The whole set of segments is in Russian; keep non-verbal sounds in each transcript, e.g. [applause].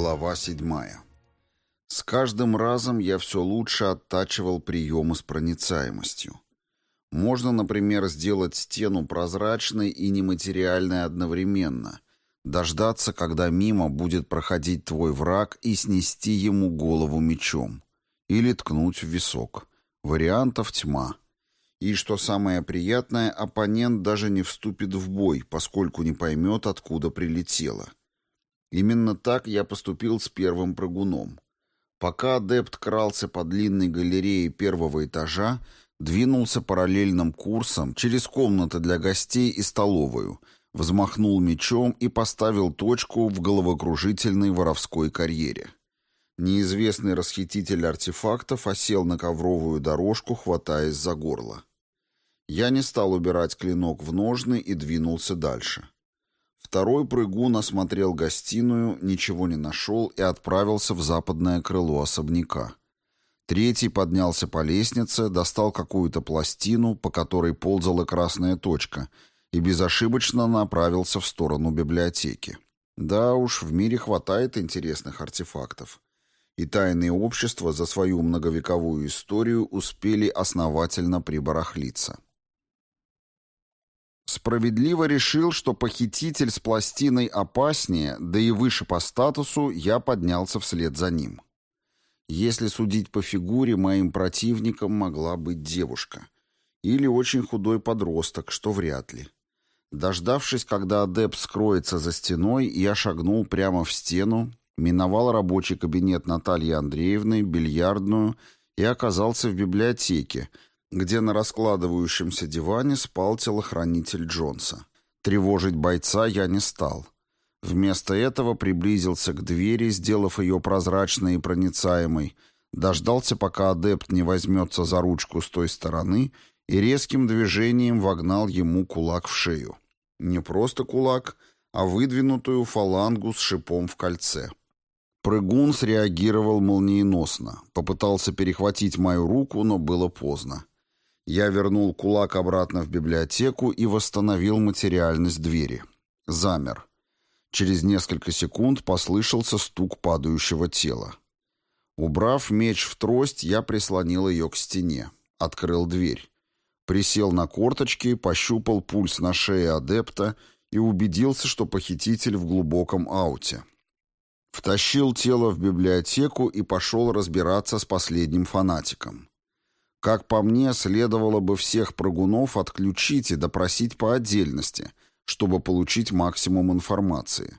Глава 7. С каждым разом я все лучше оттачивал приемы с проницаемостью. Можно, например, сделать стену прозрачной и нематериальной одновременно, дождаться, когда мимо будет проходить твой враг и снести ему голову мечом. Или ткнуть в висок. Вариантов тьма. И, что самое приятное, оппонент даже не вступит в бой, поскольку не поймет, откуда прилетело. Именно так я поступил с первым прыгуном. Пока адепт крался по длинной галерее первого этажа, двинулся параллельным курсом через комнаты для гостей и столовую, взмахнул мечом и поставил точку в головокружительной воровской карьере. Неизвестный расхититель артефактов осел на ковровую дорожку, хватаясь за горло. Я не стал убирать клинок в ножны и двинулся дальше. Второй прыгун осмотрел гостиную, ничего не нашел и отправился в западное крыло особняка. Третий поднялся по лестнице, достал какую-то пластину, по которой ползала красная точка, и безошибочно направился в сторону библиотеки. Да уж, в мире хватает интересных артефактов. И тайные общества за свою многовековую историю успели основательно прибарахлиться. Справедливо решил, что похититель с пластиной опаснее, да и выше по статусу, я поднялся вслед за ним. Если судить по фигуре, моим противником могла быть девушка. Или очень худой подросток, что вряд ли. Дождавшись, когда адепт скроется за стеной, я шагнул прямо в стену, миновал рабочий кабинет Натальи Андреевны, бильярдную и оказался в библиотеке, где на раскладывающемся диване спал телохранитель Джонса. Тревожить бойца я не стал. Вместо этого приблизился к двери, сделав ее прозрачной и проницаемой, дождался, пока адепт не возьмется за ручку с той стороны и резким движением вогнал ему кулак в шею. Не просто кулак, а выдвинутую фалангу с шипом в кольце. Прыгун среагировал молниеносно, попытался перехватить мою руку, но было поздно. Я вернул кулак обратно в библиотеку и восстановил материальность двери. Замер. Через несколько секунд послышался стук падающего тела. Убрав меч в трость, я прислонил ее к стене. Открыл дверь. Присел на корточки, пощупал пульс на шее адепта и убедился, что похититель в глубоком ауте. Втащил тело в библиотеку и пошел разбираться с последним фанатиком. Как по мне, следовало бы всех прыгунов отключить и допросить по отдельности, чтобы получить максимум информации.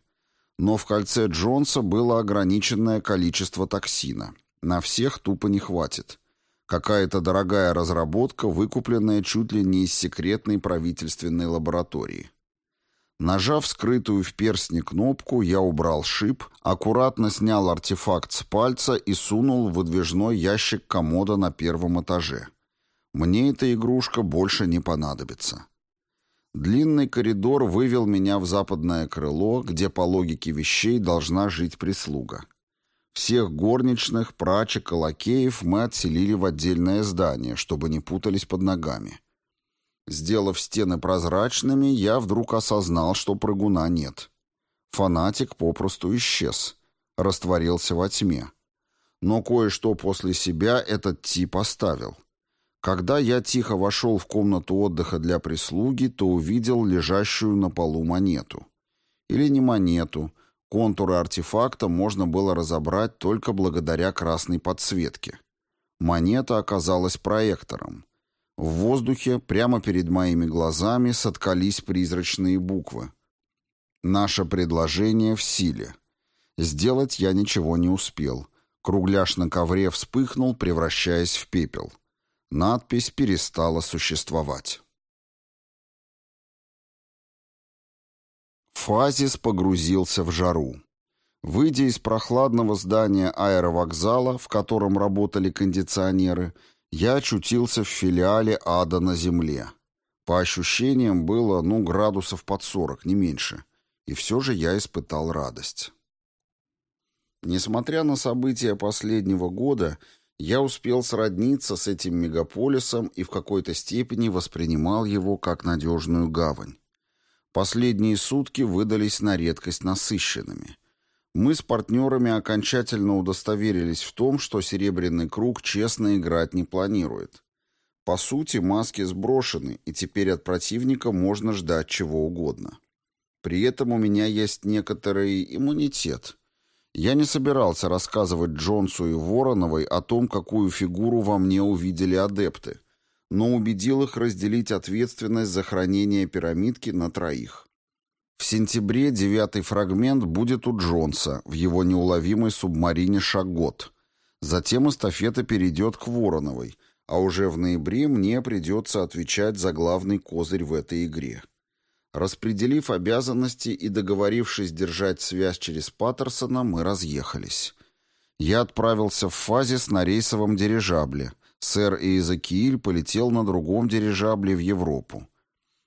Но в кольце Джонса было ограниченное количество токсина. На всех тупо не хватит. Какая-то дорогая разработка, выкупленная чуть ли не из секретной правительственной лаборатории. Нажав скрытую в перстне кнопку, я убрал шип, аккуратно снял артефакт с пальца и сунул в выдвижной ящик комода на первом этаже. Мне эта игрушка больше не понадобится. Длинный коридор вывел меня в западное крыло, где по логике вещей должна жить прислуга. Всех горничных, прачек и лакеев мы отселили в отдельное здание, чтобы не путались под ногами. Сделав стены прозрачными, я вдруг осознал, что прыгуна нет. Фанатик попросту исчез, растворился во тьме. Но кое-что после себя этот тип оставил. Когда я тихо вошел в комнату отдыха для прислуги, то увидел лежащую на полу монету. Или не монету. Контуры артефакта можно было разобрать только благодаря красной подсветке. Монета оказалась проектором. В воздухе, прямо перед моими глазами, соткались призрачные буквы. Наше предложение в силе. Сделать я ничего не успел. Кругляш на ковре вспыхнул, превращаясь в пепел. Надпись перестала существовать. Фазис погрузился в жару. Выйдя из прохладного здания аэровокзала, в котором работали кондиционеры, я очутился в филиале ада на земле. По ощущениям было, ну, градусов под сорок, не меньше. И все же я испытал радость. Несмотря на события последнего года, я успел сродниться с этим мегаполисом и в какой-то степени воспринимал его как надежную гавань. Последние сутки выдались на редкость насыщенными. Мы с партнерами окончательно удостоверились в том, что Серебряный круг честно играть не планирует. По сути, маски сброшены, и теперь от противника можно ждать чего угодно. При этом у меня есть некоторый иммунитет. Я не собирался рассказывать Джонсу и Вороновой о том, какую фигуру во мне увидели адепты, но убедил их разделить ответственность за хранение пирамидки на троих. В сентябре девятый фрагмент будет у Джонса в его неуловимой субмарине «Шагот». Затем эстафета перейдет к Вороновой, а уже в ноябре мне придется отвечать за главный козырь в этой игре. Распределив обязанности и договорившись держать связь через Паттерсона, мы разъехались. Я отправился в фазис на рейсовом дирижабле. Сэр Иезекииль полетел на другом дирижабле в Европу.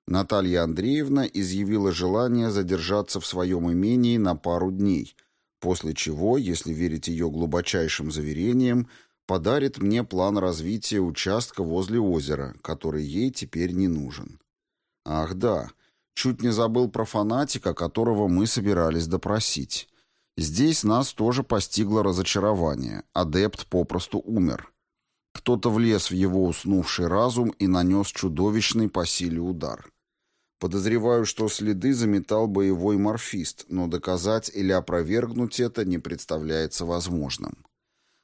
Наталья Андреевна изъявила желание задержаться в своем имении на пару дней, после чего, если верить ее глубочайшим заверениям, подарит мне план развития участка возле озера, который ей теперь не нужен. Ах да, Чуть не забыл про фанатика, которого мы собирались допросить. Здесь нас тоже постигло разочарование. Адепт попросту умер. Кто-то влез в его уснувший разум и нанес чудовищный по силе удар. Подозреваю, что следы заметал боевой морфист, но доказать или опровергнуть это не представляется возможным.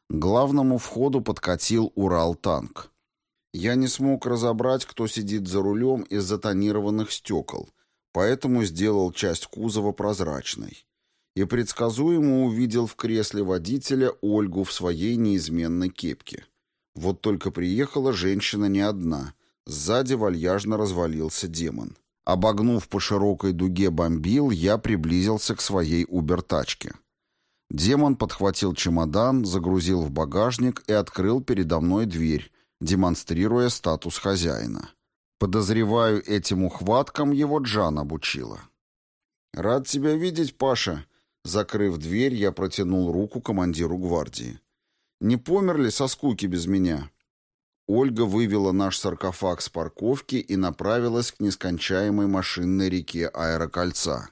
К главному входу подкатил Урал-танк. Я не смог разобрать, кто сидит за рулем из-за тонированных стекол, поэтому сделал часть кузова прозрачной. И предсказуемо увидел в кресле водителя Ольгу в своей неизменной кепке. Вот только приехала женщина не одна. Сзади вальяжно развалился демон. Обогнув по широкой дуге бомбил, я приблизился к своей убер-тачке. Демон подхватил чемодан, загрузил в багажник и открыл передо мной дверь, демонстрируя статус хозяина. Подозреваю, этим ухваткам его Джан обучила. «Рад тебя видеть, Паша!» Закрыв дверь, я протянул руку командиру гвардии. «Не померли со скуки без меня?» Ольга вывела наш саркофаг с парковки и направилась к нескончаемой машинной реке Аэрокольца.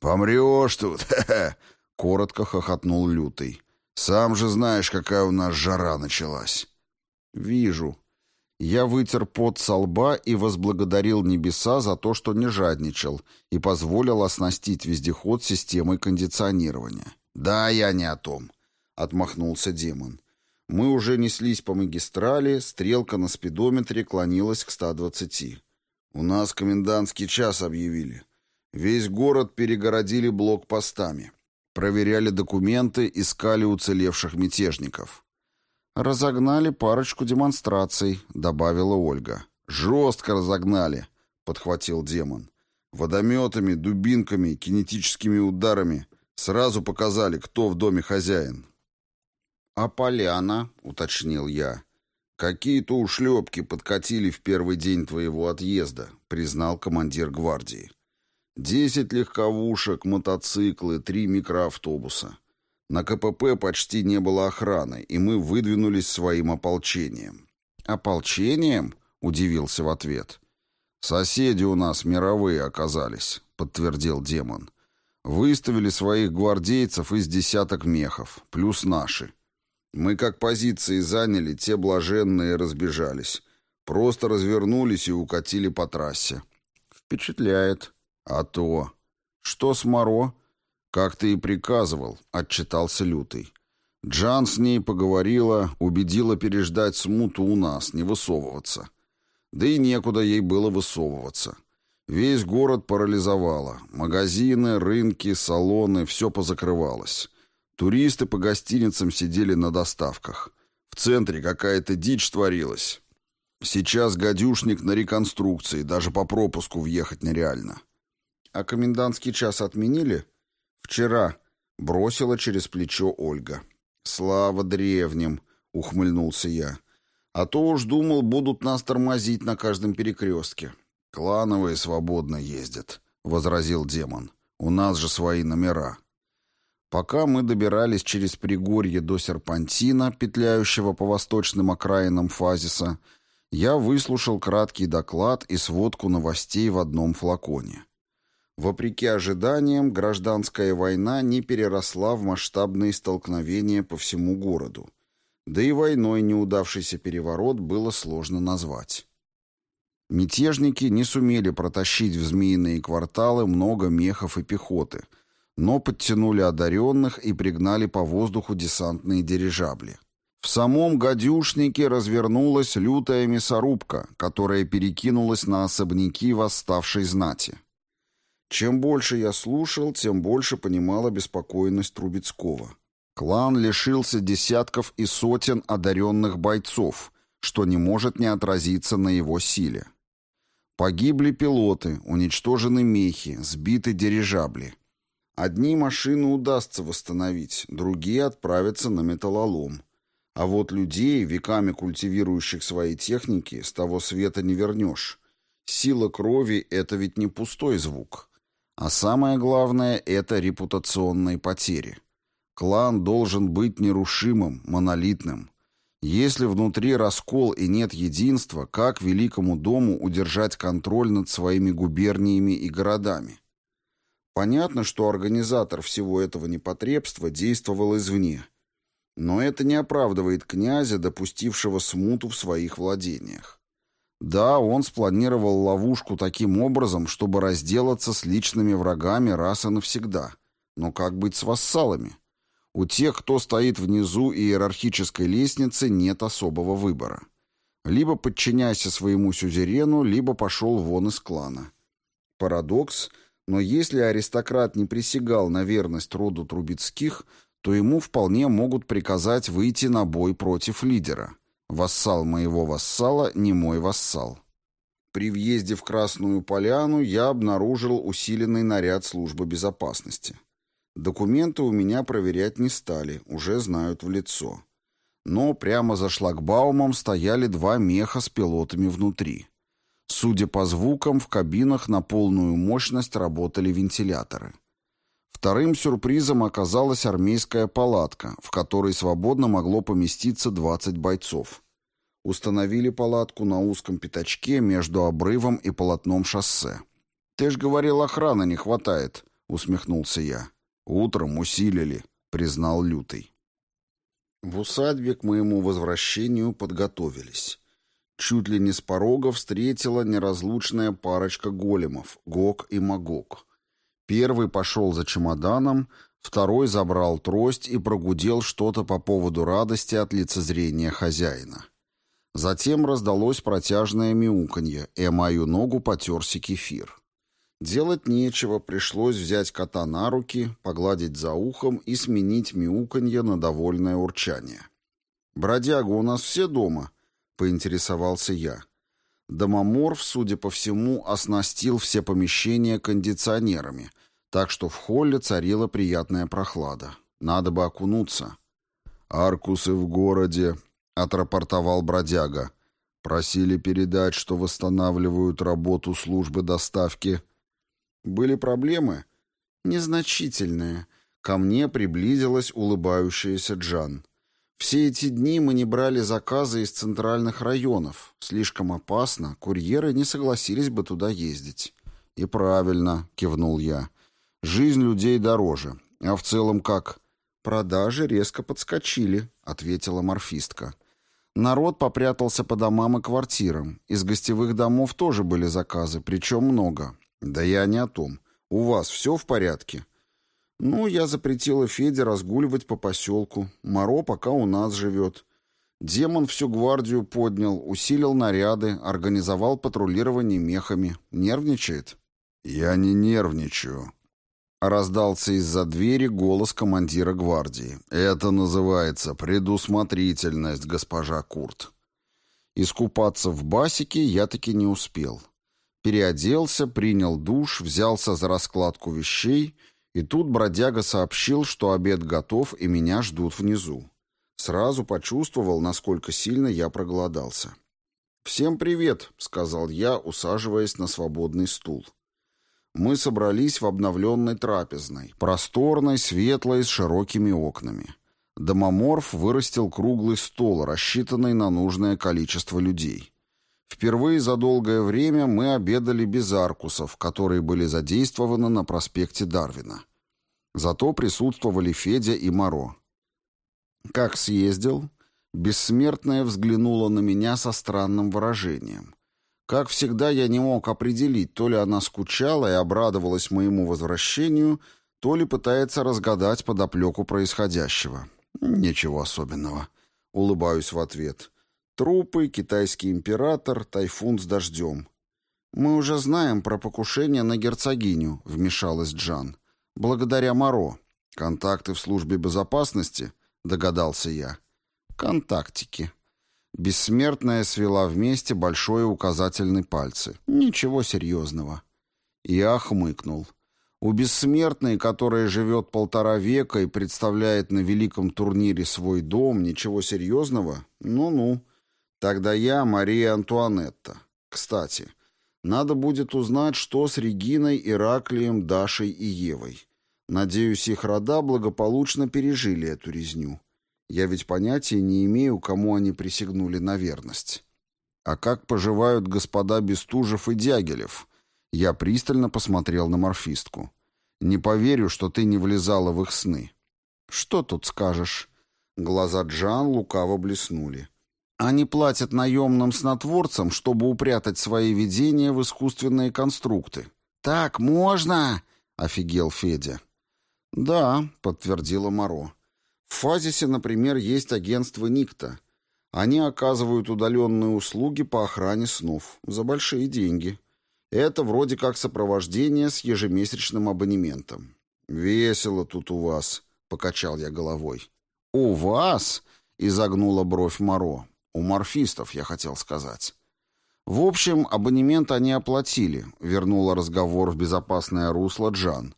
«Помрешь тут!» [laughs] — коротко хохотнул Лютый. «Сам же знаешь, какая у нас жара началась». «Вижу», я вытер пот со лба и возблагодарил небеса за то, что не жадничал и позволил оснастить вездеход системой кондиционирования. «Да, я не о том», — отмахнулся демон. Мы уже неслись по магистрали, стрелка на спидометре клонилась к 120. «У нас комендантский час объявили. Весь город перегородили блокпостами. Проверяли документы, искали уцелевших мятежников». «Разогнали парочку демонстраций», — добавила Ольга. «Жестко разогнали», — подхватил демон. «Водометами, дубинками, кинетическими ударами сразу показали, кто в доме хозяин». «А поляна?» — уточнил я. «Какие-то ушлепки подкатили в первый день твоего отъезда», — признал командир гвардии. «Десять легковушек, мотоциклы, три микроавтобуса. На КПП почти не было охраны, и мы выдвинулись своим ополчением. «Ополчением?» — удивился в ответ. «Соседи у нас мировые оказались», — подтвердил демон. «Выставили своих гвардейцев из десяток мехов, плюс наши. Мы как позиции заняли, те блаженные разбежались. Просто развернулись и укатили по трассе». «Впечатляет». «А то». «Что с Моро?» «Как ты и приказывал», — отчитался Лютый. Джан с ней поговорила, убедила переждать смуту у нас, не высовываться. Да и некуда ей было высовываться. Весь город парализовало. Магазины, рынки, салоны — все позакрывалось. Туристы по гостиницам сидели на доставках. В центре какая-то дичь творилась. Сейчас гадюшник на реконструкции, даже по пропуску въехать нереально. А комендантский час отменили? «Вчера», — бросила через плечо Ольга. «Слава древним», — ухмыльнулся я. «А то уж думал, будут нас тормозить на каждом перекрестке». «Клановые свободно ездят», — возразил демон. «У нас же свои номера». Пока мы добирались через Пригорье до Серпантина, петляющего по восточным окраинам Фазиса, я выслушал краткий доклад и сводку новостей в одном флаконе. Вопреки ожиданиям, гражданская война не переросла в масштабные столкновения по всему городу. Да и войной неудавшийся переворот было сложно назвать. Мятежники не сумели протащить в змеиные кварталы много мехов и пехоты, но подтянули одаренных и пригнали по воздуху десантные дирижабли. В самом гадюшнике развернулась лютая мясорубка, которая перекинулась на особняки восставшей знати. Чем больше я слушал, тем больше понимал обеспокоенность Трубецкого. Клан лишился десятков и сотен одаренных бойцов, что не может не отразиться на его силе. Погибли пилоты, уничтожены мехи, сбиты дирижабли. Одни машины удастся восстановить, другие отправятся на металлолом. А вот людей, веками культивирующих свои техники, с того света не вернешь. Сила крови — это ведь не пустой звук. А самое главное — это репутационные потери. Клан должен быть нерушимым, монолитным. Если внутри раскол и нет единства, как Великому дому удержать контроль над своими губерниями и городами? Понятно, что организатор всего этого непотребства действовал извне — но это не оправдывает князя, допустившего смуту в своих владениях. Да, он спланировал ловушку таким образом, чтобы разделаться с личными врагами раз и навсегда. Но как быть с вассалами? У тех, кто стоит внизу иерархической лестницы, нет особого выбора. Либо подчиняйся своему сюзерену, либо пошел вон из клана. Парадокс, но если аристократ не присягал на верность роду Трубецких – то ему вполне могут приказать выйти на бой против лидера. Вассал моего вассала не мой вассал. При въезде в Красную Поляну я обнаружил усиленный наряд службы безопасности. Документы у меня проверять не стали, уже знают в лицо. Но прямо за шлагбаумом стояли два меха с пилотами внутри. Судя по звукам, в кабинах на полную мощность работали вентиляторы. Вторым сюрпризом оказалась армейская палатка, в которой свободно могло поместиться 20 бойцов. Установили палатку на узком пятачке между обрывом и полотном шоссе. «Ты ж говорил, охраны не хватает», — усмехнулся я. «Утром усилили», — признал Лютый. В усадьбе к моему возвращению подготовились. Чуть ли не с порога встретила неразлучная парочка големов, Гог и Магог — Первый пошел за чемоданом, второй забрал трость и прогудел что-то по поводу радости от лицезрения хозяина. Затем раздалось протяжное мяуканье, и мою ногу потерся кефир. Делать нечего, пришлось взять кота на руки, погладить за ухом и сменить мяуканье на довольное урчание. «Бродяга, у нас все дома?» — поинтересовался я. Домоморф, судя по всему, оснастил все помещения кондиционерами, так что в холле царила приятная прохлада. Надо бы окунуться. «Аркусы в городе», — отрапортовал бродяга. «Просили передать, что восстанавливают работу службы доставки». «Были проблемы?» «Незначительные». Ко мне приблизилась улыбающаяся Джан. Все эти дни мы не брали заказы из центральных районов. Слишком опасно, курьеры не согласились бы туда ездить. И правильно, кивнул я. Жизнь людей дороже. А в целом как? Продажи резко подскочили, ответила морфистка. Народ попрятался по домам и квартирам. Из гостевых домов тоже были заказы, причем много. Да я не о том. У вас все в порядке? Ну, я запретила Феде разгуливать по поселку. Моро пока у нас живет. Демон всю гвардию поднял, усилил наряды, организовал патрулирование мехами. Нервничает? Я не нервничаю. Раздался из-за двери голос командира гвардии. Это называется предусмотрительность, госпожа Курт. Искупаться в басике я таки не успел. Переоделся, принял душ, взялся за раскладку вещей — и тут бродяга сообщил, что обед готов и меня ждут внизу. Сразу почувствовал, насколько сильно я проголодался. «Всем привет», — сказал я, усаживаясь на свободный стул. Мы собрались в обновленной трапезной, просторной, светлой, с широкими окнами. Домоморф вырастил круглый стол, рассчитанный на нужное количество людей. Впервые за долгое время мы обедали без аркусов, которые были задействованы на проспекте Дарвина. Зато присутствовали Федя и Моро. Как съездил, бессмертная взглянула на меня со странным выражением. Как всегда, я не мог определить, то ли она скучала и обрадовалась моему возвращению, то ли пытается разгадать подоплеку происходящего. Ничего особенного. Улыбаюсь в ответ. Трупы, китайский император, тайфун с дождем. «Мы уже знаем про покушение на герцогиню», — вмешалась Джан. «Благодаря Моро. Контакты в службе безопасности?» — догадался я. «Контактики». Бессмертная свела вместе большой и указательный пальцы. Ничего серьезного. Я хмыкнул. У бессмертной, которая живет полтора века и представляет на великом турнире свой дом, ничего серьезного? Ну-ну. Тогда я Мария Антуанетта. Кстати, надо будет узнать, что с Региной, Ираклием, Дашей и Евой. Надеюсь, их рода благополучно пережили эту резню. Я ведь понятия не имею, кому они присягнули на верность. А как поживают господа Бестужев и Дягилев? Я пристально посмотрел на морфистку. Не поверю, что ты не влезала в их сны. Что тут скажешь? Глаза Джан лукаво блеснули. Они платят наемным снотворцам, чтобы упрятать свои видения в искусственные конструкты. «Так можно?» — офигел Федя. «Да», — подтвердила Моро. В Фазисе, например, есть агентство Никта. Они оказывают удаленные услуги по охране снов за большие деньги. Это вроде как сопровождение с ежемесячным абонементом. «Весело тут у вас», — покачал я головой. «У вас?» — изогнула бровь Моро. «У морфистов, я хотел сказать». «В общем, абонемент они оплатили», — вернула разговор в безопасное русло Джан.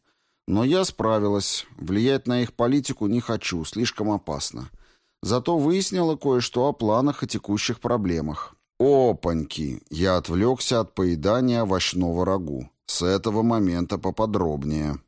Но я справилась. Влиять на их политику не хочу, слишком опасно. Зато выяснила кое-что о планах и текущих проблемах. Опаньки! Я отвлекся от поедания овощного рагу. С этого момента поподробнее.